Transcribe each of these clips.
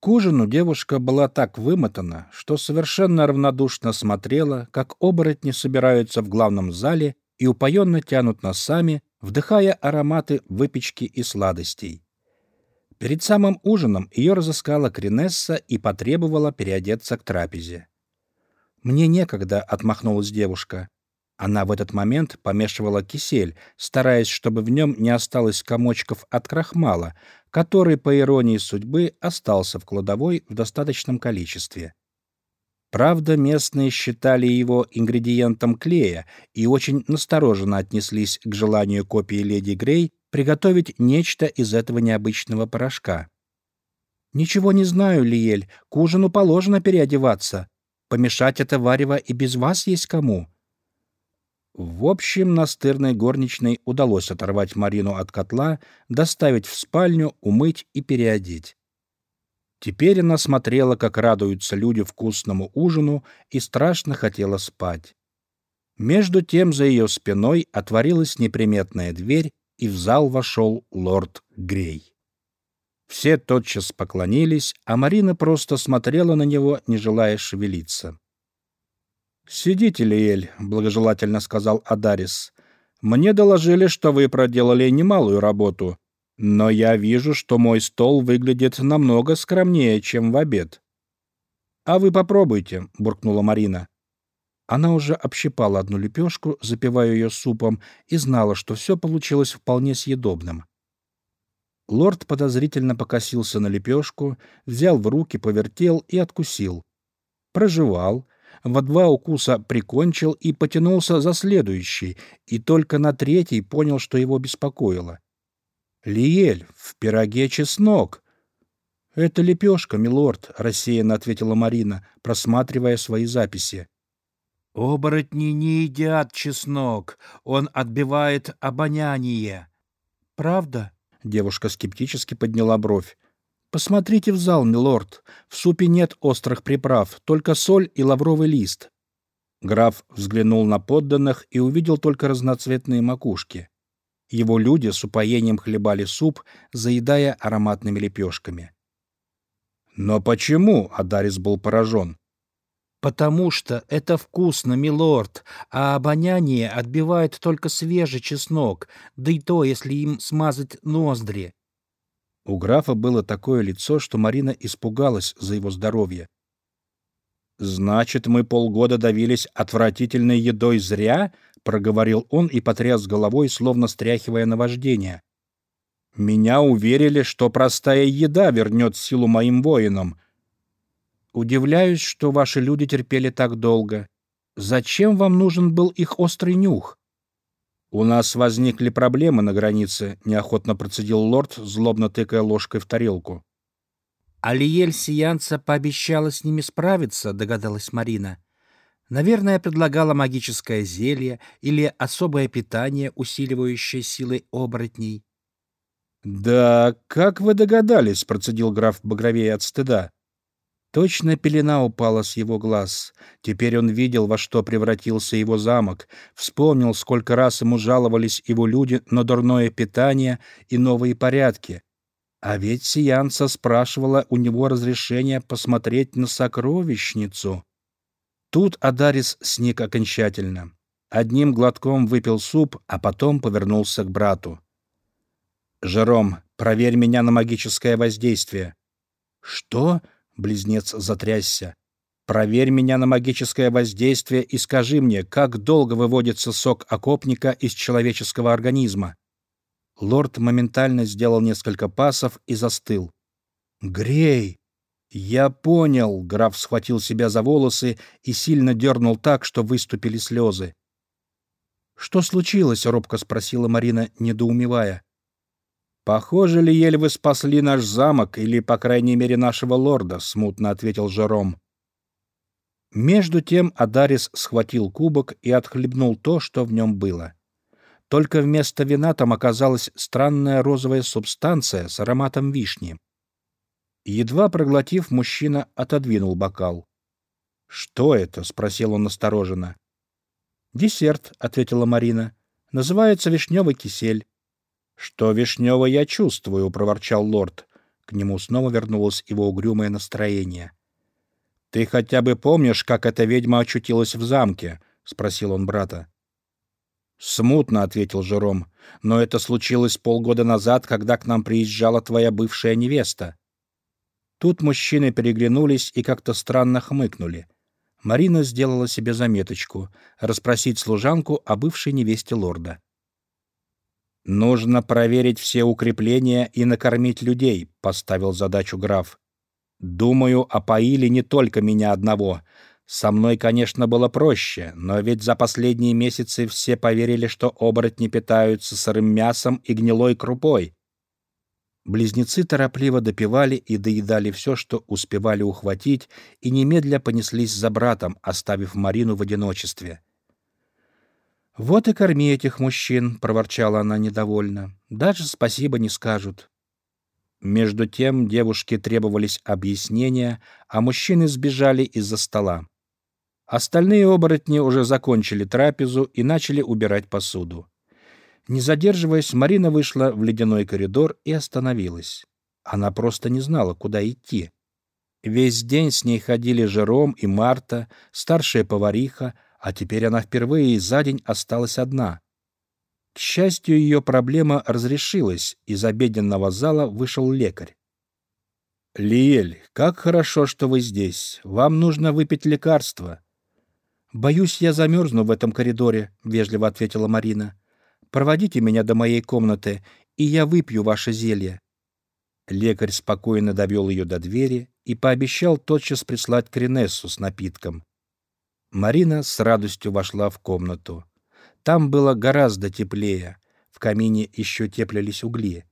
К ужину девушка была так вымотана, что совершенно равнодушно смотрела, как оборотни собираются в главном зале и упоенно тянут носами, вдыхая ароматы выпечки и сладостей. Перед самым ужином ее разыскала Кринесса и потребовала переодеться к трапезе. «Мне некогда», — отмахнулась девушка. Она в этот момент помешивала кисель, стараясь, чтобы в нем не осталось комочков от крахмала, который, по иронии судьбы, остался в кладовой в достаточном количестве. Правда, местные считали его ингредиентом клея и очень настороженно отнеслись к желанию копии леди Грей приготовить нечто из этого необычного порошка. «Ничего не знаю, Лиель, к ужину положено переодеваться. Помешать это варево и без вас есть кому». В общем, настырной горничной удалось оторвать Марину от котла, доставить в спальню, умыть и переодеть. Теперь она смотрела, как радуются люди вкусному ужину, и страшно хотела спать. Между тем за ее спиной отворилась неприметная дверь, и в зал вошел лорд Грей. Все тотчас поклонились, а Марина просто смотрела на него, не желая шевелиться. «Сидите, Лиэль», — благожелательно сказал Адарис. «Мне доложили, что вы проделали немалую работу, но я вижу, что мой стол выглядит намного скромнее, чем в обед». «А вы попробуйте», — буркнула Марина. Она уже общипала одну лепешку, запивая ее супом, и знала, что все получилось вполне съедобным. Лорд подозрительно покосился на лепешку, взял в руки, повертел и откусил. Прожевал — во два укуса прикончил и потянулся за следующий, и только на третий понял, что его беспокоило. «Лиель, в пироге чеснок!» «Это лепешка, милорд», — рассеянно ответила Марина, просматривая свои записи. «Оборотни не едят чеснок, он отбивает обоняние». «Правда?» — девушка скептически подняла бровь. Посмотрите в зал, милорд. В супе нет острых приправ, только соль и лавровый лист. Граф взглянул на подданных и увидел только разноцветные макушки. Его люди с упоением хлебали суп, заедая ароматными лепешками. «Но почему?» — Адарис был поражен. «Потому что это вкусно, милорд, а обоняние отбивает только свежий чеснок, да и то, если им смазать ноздри. У графа было такое лицо, что Марина испугалась за его здоровье. «Значит, мы полгода давились отвратительной едой зря?» — проговорил он и потряс головой, словно стряхивая наваждение. «Меня уверили, что простая еда вернет силу моим воинам. Удивляюсь, что ваши люди терпели так долго. Зачем вам нужен был их острый нюх? «У нас возникли проблемы на границе», — неохотно процедил лорд, злобно тыкая ложкой в тарелку. «Алиель Сиянца пообещала с ними справиться», — догадалась Марина. «Наверное, предлагала магическое зелье или особое питание, усиливающее силы оборотней». «Да как вы догадались?» — процедил граф багровее от стыда. Точно пелена упала с его глаз. Теперь он видел, во что превратился его замок, вспомнил, сколько раз ему жаловались его люди на дурное питание и новые порядки. А ведь Сиянца спрашивала у него разрешения посмотреть на сокровищницу. Тут Адарис сник окончательно. Одним глотком выпил суп, а потом повернулся к брату. «Жером, проверь меня на магическое воздействие». «Что?» Близнец затрясся. «Проверь меня на магическое воздействие и скажи мне, как долго выводится сок окопника из человеческого организма?» Лорд моментально сделал несколько пасов и застыл. «Грей!» «Я понял!» — граф схватил себя за волосы и сильно дернул так, что выступили слезы. «Что случилось?» — робко спросила Марина, недоумевая. «Похоже ли, еле вы спасли наш замок, или, по крайней мере, нашего лорда», — смутно ответил Жером. Между тем Адарис схватил кубок и отхлебнул то, что в нем было. Только вместо вина там оказалась странная розовая субстанция с ароматом вишни. Едва проглотив, мужчина отодвинул бокал. «Что это?» — спросил он настороженно. «Десерт», — ответила Марина. «Называется вишневый кисель. «Что вишневое я чувствую», — проворчал лорд. К нему снова вернулось его угрюмое настроение. «Ты хотя бы помнишь, как эта ведьма очутилась в замке?» — спросил он брата. «Смутно», — ответил Жером, — «но это случилось полгода назад, когда к нам приезжала твоя бывшая невеста». Тут мужчины переглянулись и как-то странно хмыкнули. Марина сделала себе заметочку — расспросить служанку о бывшей невесте лорда. «Нужно проверить все укрепления и накормить людей», — поставил задачу граф. «Думаю, опоили не только меня одного. Со мной, конечно, было проще, но ведь за последние месяцы все поверили, что оборотни питаются сырым мясом и гнилой крупой. Близнецы торопливо допивали и доедали все, что успевали ухватить, и немедля понеслись за братом, оставив Марину в одиночестве. «Вот и корми этих мужчин», — проворчала она недовольно. «Даже спасибо не скажут». Между тем девушке требовались объяснения, а мужчины сбежали из-за стола. Остальные оборотни уже закончили трапезу и начали убирать посуду. Не задерживаясь, Марина вышла в ледяной коридор и остановилась. Она просто не знала, куда идти. Весь день с ней ходили Жером и Марта, старшая повариха, а теперь она впервые за день осталась одна. К счастью, ее проблема разрешилась, из обеденного зала вышел лекарь. «Лиэль, как хорошо, что вы здесь. Вам нужно выпить лекарство», «Боюсь, я замерзну в этом коридоре», — вежливо ответила Марина. «Проводите меня до моей комнаты, и я выпью ваше зелье». Лекарь спокойно довел ее до двери и пообещал тотчас прислать Кринессу с напитком. Марина с радостью вошла в комнату. Там было гораздо теплее, в камине еще теплились угли.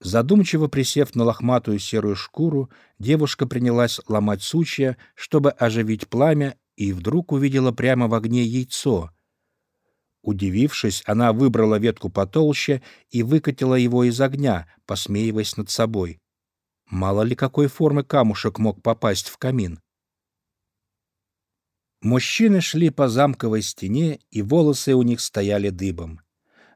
Задумчиво присев на лохматую серую шкуру, девушка принялась ломать сучья, чтобы оживить пламя и вдруг увидела прямо в огне яйцо. Удивившись, она выбрала ветку потолще и выкатила его из огня, посмеиваясь над собой. Мало ли какой формы камушек мог попасть в камин. Мужчины шли по замковой стене, и волосы у них стояли дыбом.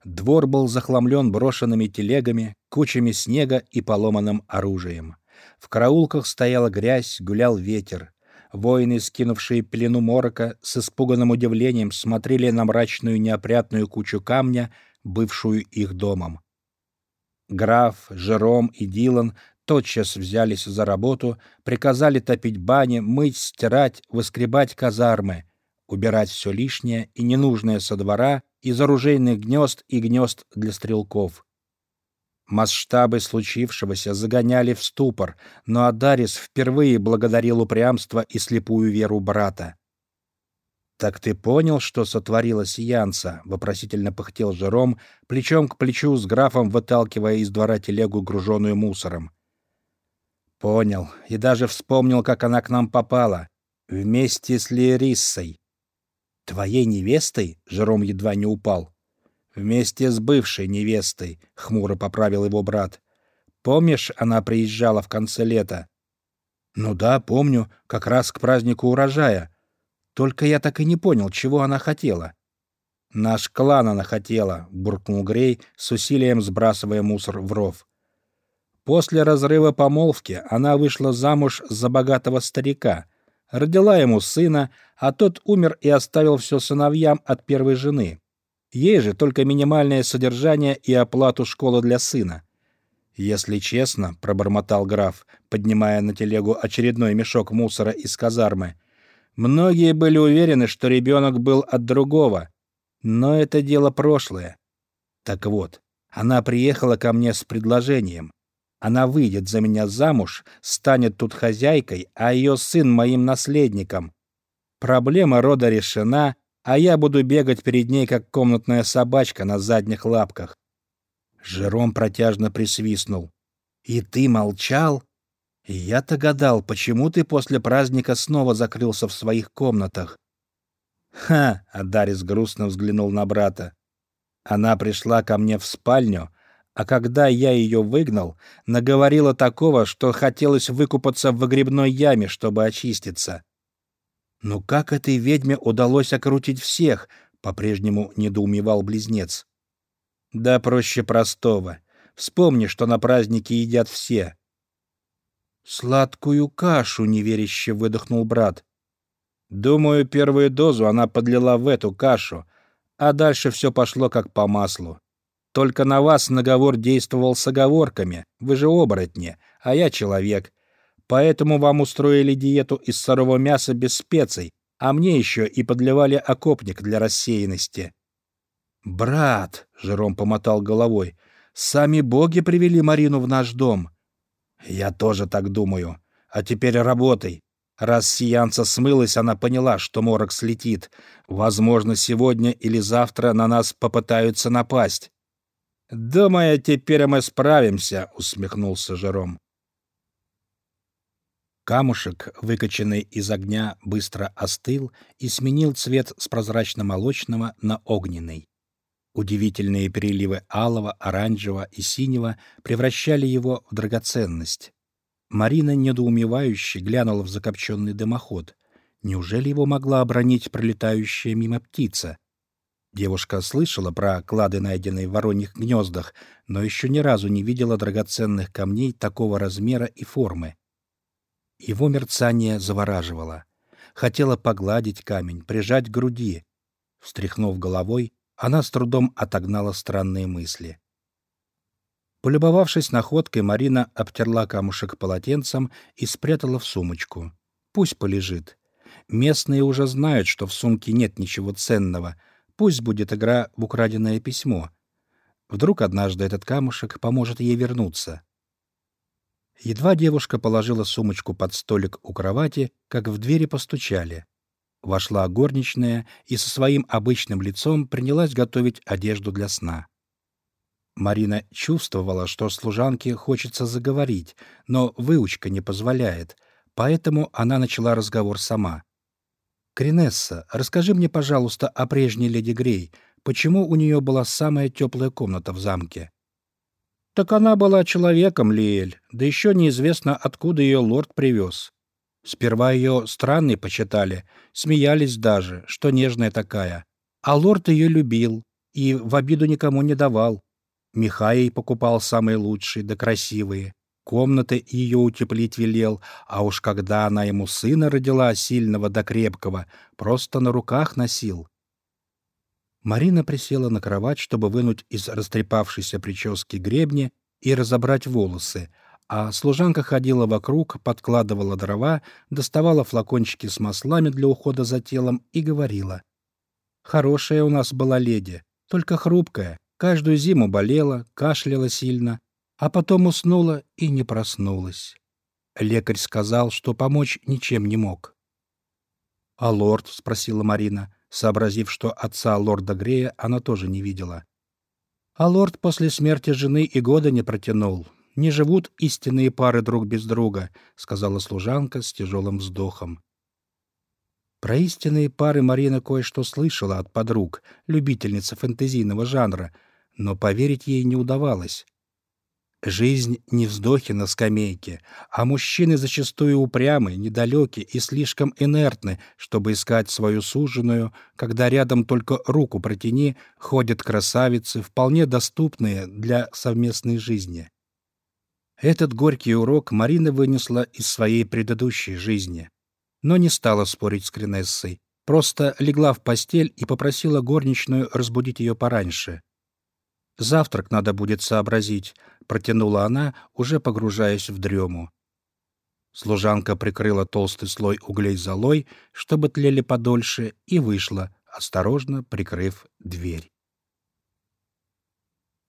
Двор был захламлен брошенными телегами, кучами снега и поломанным оружием. В караулках стояла грязь, гулял ветер. Воины, скинувшие пелену морока, с испуганным удивлением смотрели на мрачную неопрятную кучу камня, бывшую их домом. Граф, Жером и Дилан тотчас взялись за работу, приказали топить бани, мыть, стирать, выскребать казармы, убирать все лишнее и ненужное со двора, из оружейных гнезд и гнезд для стрелков. Масштабы случившегося загоняли в ступор, но Адарис впервые благодарил упрямство и слепую веру брата. «Так ты понял, что сотворилось Янца?» — вопросительно пыхтел Жером, плечом к плечу с графом выталкивая из двора телегу, груженную мусором. «Понял. И даже вспомнил, как она к нам попала. Вместе с Лириссой». «Твоей невестой?» — Жером едва не упал. Вместе с бывшей невестой, хмуро поправил его брат. Помнишь, она приезжала в конце лета? Ну да, помню, как раз к празднику урожая. Только я так и не понял, чего она хотела. Наш клан она хотела, буркнул Грей, с усилием сбрасывая мусор в ров. После разрыва помолвки она вышла замуж за богатого старика, родила ему сына, а тот умер и оставил все сыновьям от первой жены. Ей же только минимальное содержание и оплату школы для сына. Если честно, пробормотал граф, поднимая на телегу очередной мешок мусора из казармы. Многие были уверены, что ребенок был от другого, но это дело прошлое. Так вот, она приехала ко мне с предложением. Она выйдет за меня замуж, станет тут хозяйкой, а ее сын моим наследником. Проблема рода решена, а я буду бегать перед ней, как комнатная собачка на задних лапках. Жером протяжно присвистнул. «И ты молчал? Я-то гадал, почему ты после праздника снова закрылся в своих комнатах?» «Ха!» — Адарис грустно взглянул на брата. «Она пришла ко мне в спальню, а когда я ее выгнал, наговорила такого, что хотелось выкупаться в выгребной яме, чтобы очиститься. Но как этой ведьме удалось окрутить всех? По-прежнему недоумевал близнец. Да проще простого. Вспомни, что на празднике едят все. Сладкую кашу, неверяще выдохнул брат. Думаю, первую дозу она подлила в эту кашу, а дальше все пошло как по маслу. Только на вас наговор действовал с оговорками. Вы же оборотни, а я человек. Поэтому вам устроили диету из сырого мяса без специй, а мне еще и подливали окопник для рассеянности. «Брат», — Жером помотал головой, — «сами боги привели Марину в наш дом». «Я тоже так думаю. А теперь работай. Раз сиянца смылась, она поняла, что морок слетит. Возможно, сегодня или завтра на нас попытаются напасть. «Думаю, теперь мы справимся», — усмехнулся Жером. Камушек, выкачанный из огня, быстро остыл и сменил цвет с прозрачно-молочного на огненный. Удивительные переливы алого, оранжевого и синего превращали его в драгоценность. Марина недоумевающе глянула в закопченный дымоход. Неужели его могла обронить пролетающая мимо птица? Девушка слышала про клады, найденные в вороньих гнездах, но еще ни разу не видела драгоценных камней такого размера и формы. Его мерцание завораживало. Хотела погладить камень, прижать к груди. Встряхнув головой, она с трудом отогнала странные мысли. Полюбовавшись находкой, Марина обтерла камушек полотенцем и спрятала в сумочку. Пусть полежит. Местные уже знают, что в сумке нет ничего ценного. Пусть будет игра в украденное письмо. Вдруг однажды этот камушек поможет ей вернуться. Едва девушка положила сумочку под столик у кровати, как в двери постучали. Вошла горничная и со своим обычным лицом принялась готовить одежду для сна. Марина чувствовала, что служанке хочется заговорить, но выучка не позволяет, поэтому она начала разговор сама. «Кринесса, расскажи мне, пожалуйста, о прежней леди Грей. Почему у нее была самая теплая комната в замке?» «Так она была человеком, Лиэль, да еще неизвестно, откуда ее лорд привез. Сперва ее странной почитали, смеялись даже, что нежная такая. А лорд ее любил и в обиду никому не давал. Михаил покупал самые лучшие да красивые. Комнаты ее утеплить велел, а уж когда она ему сына родила, сильного да крепкого, просто на руках носил. Марина присела на кровать, чтобы вынуть из растрепавшейся прически гребни и разобрать волосы, а служанка ходила вокруг, подкладывала дрова, доставала флакончики с маслами для ухода за телом и говорила. «Хорошая у нас была леди, только хрупкая, Каждую зиму болела, кашляла сильно, а потом уснула и не проснулась. Лекарь сказал, что помочь ничем не мог. «А лорд?» — спросила Марина, сообразив, что отца лорда Грея она тоже не видела. «А лорд после смерти жены и года не протянул. Не живут истинные пары друг без друга», — сказала служанка с тяжелым вздохом. Про истинные пары Марина кое-что слышала от подруг, любительницы фэнтезийного жанра — но поверить ей не удавалось. Жизнь не вздохи на скамейке, а мужчины зачастую упрямы, недалеки и слишком инертны, чтобы искать свою суженую, когда рядом только руку протяни, ходят красавицы, вполне доступные для совместной жизни. Этот горький урок Марина вынесла из своей предыдущей жизни, но не стала спорить с Кринессой, просто легла в постель и попросила горничную разбудить ее пораньше. Завтрак надо будет сообразить, протянула она, уже погружаясь в дрему. Служанка прикрыла толстый слой углей золой, чтобы тлели подольше, и вышла, осторожно прикрыв дверь.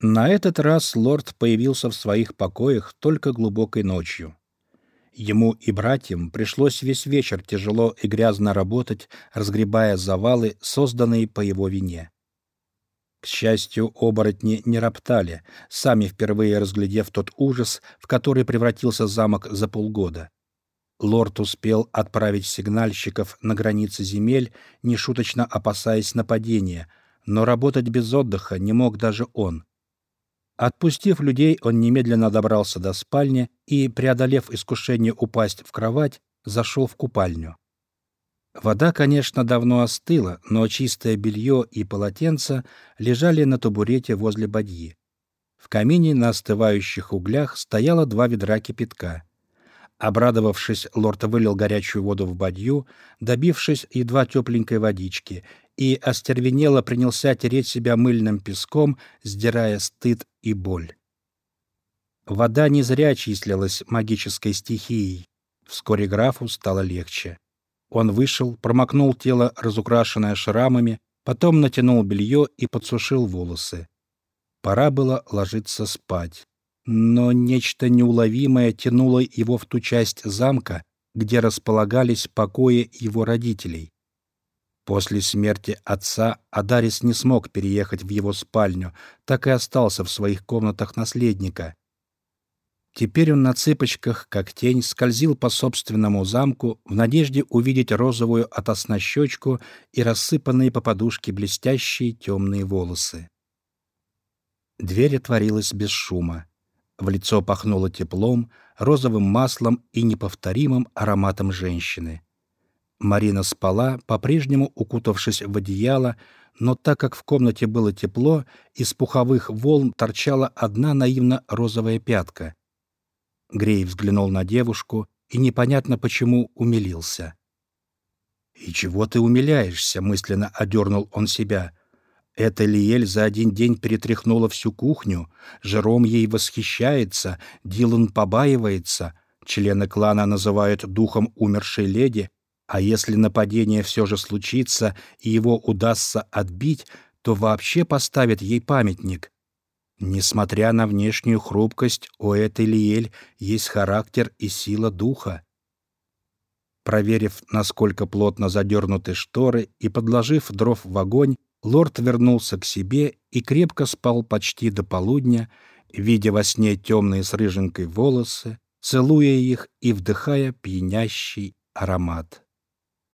На этот раз лорд появился в своих покоях только глубокой ночью. Ему и братьям пришлось весь вечер тяжело и грязно работать, разгребая завалы, созданные по его вине. К счастью, оборотни не роптали, сами впервые разглядев тот ужас, в который превратился замок за полгода. Лорд успел отправить сигнальщиков на границы земель, нешуточно опасаясь нападения, но работать без отдыха не мог даже он. Отпустив людей, он немедленно добрался до спальни и, преодолев искушение упасть в кровать, зашел в купальню. Вода, конечно, давно остыла, но чистое белье и полотенца лежали на табурете возле бадьи. В камине на остывающих углях стояло два ведра кипятка. Обрадовавшись, лорд вылил горячую воду в бадью, добившись едва тепленькой водички, и остервенело принялся тереть себя мыльным песком, сдирая стыд и боль. Вода не зря числилась магической стихией. Вскоре графу стало легче. Он вышел, промокнул тело, разукрашенное шрамами, потом натянул белье и подсушил волосы. Пора было ложиться спать. Но нечто неуловимое тянуло его в ту часть замка, где располагались покои его родителей. После смерти отца Адарис не смог переехать в его спальню, так и остался в своих комнатах наследника. Теперь он на цыпочках, как тень, скользил по собственному замку в надежде увидеть розовую от щечку и рассыпанные по подушке блестящие темные волосы. Дверь отворилась без шума. В лицо пахнуло теплом, розовым маслом и неповторимым ароматом женщины. Марина спала, по-прежнему укутавшись в одеяло, но так как в комнате было тепло, из пуховых волн торчала одна наивно розовая пятка. Грей взглянул на девушку и непонятно почему умилился. «И чего ты умиляешься?» — мысленно одернул он себя. Эта Лиэль за один день перетряхнула всю кухню, Жером ей восхищается, Дилан побаивается, члены клана называют духом умершей леди, а если нападение все же случится и его удастся отбить, то вообще поставят ей памятник. Несмотря на внешнюю хрупкость, у этой Лиэль есть характер и сила духа. Проверив, насколько плотно задернуты шторы, и подложив дров в огонь, лорд вернулся к себе и крепко спал почти до полудня, видя во сне темные с рыженькой волосы, целуя их и вдыхая пьянящий аромат.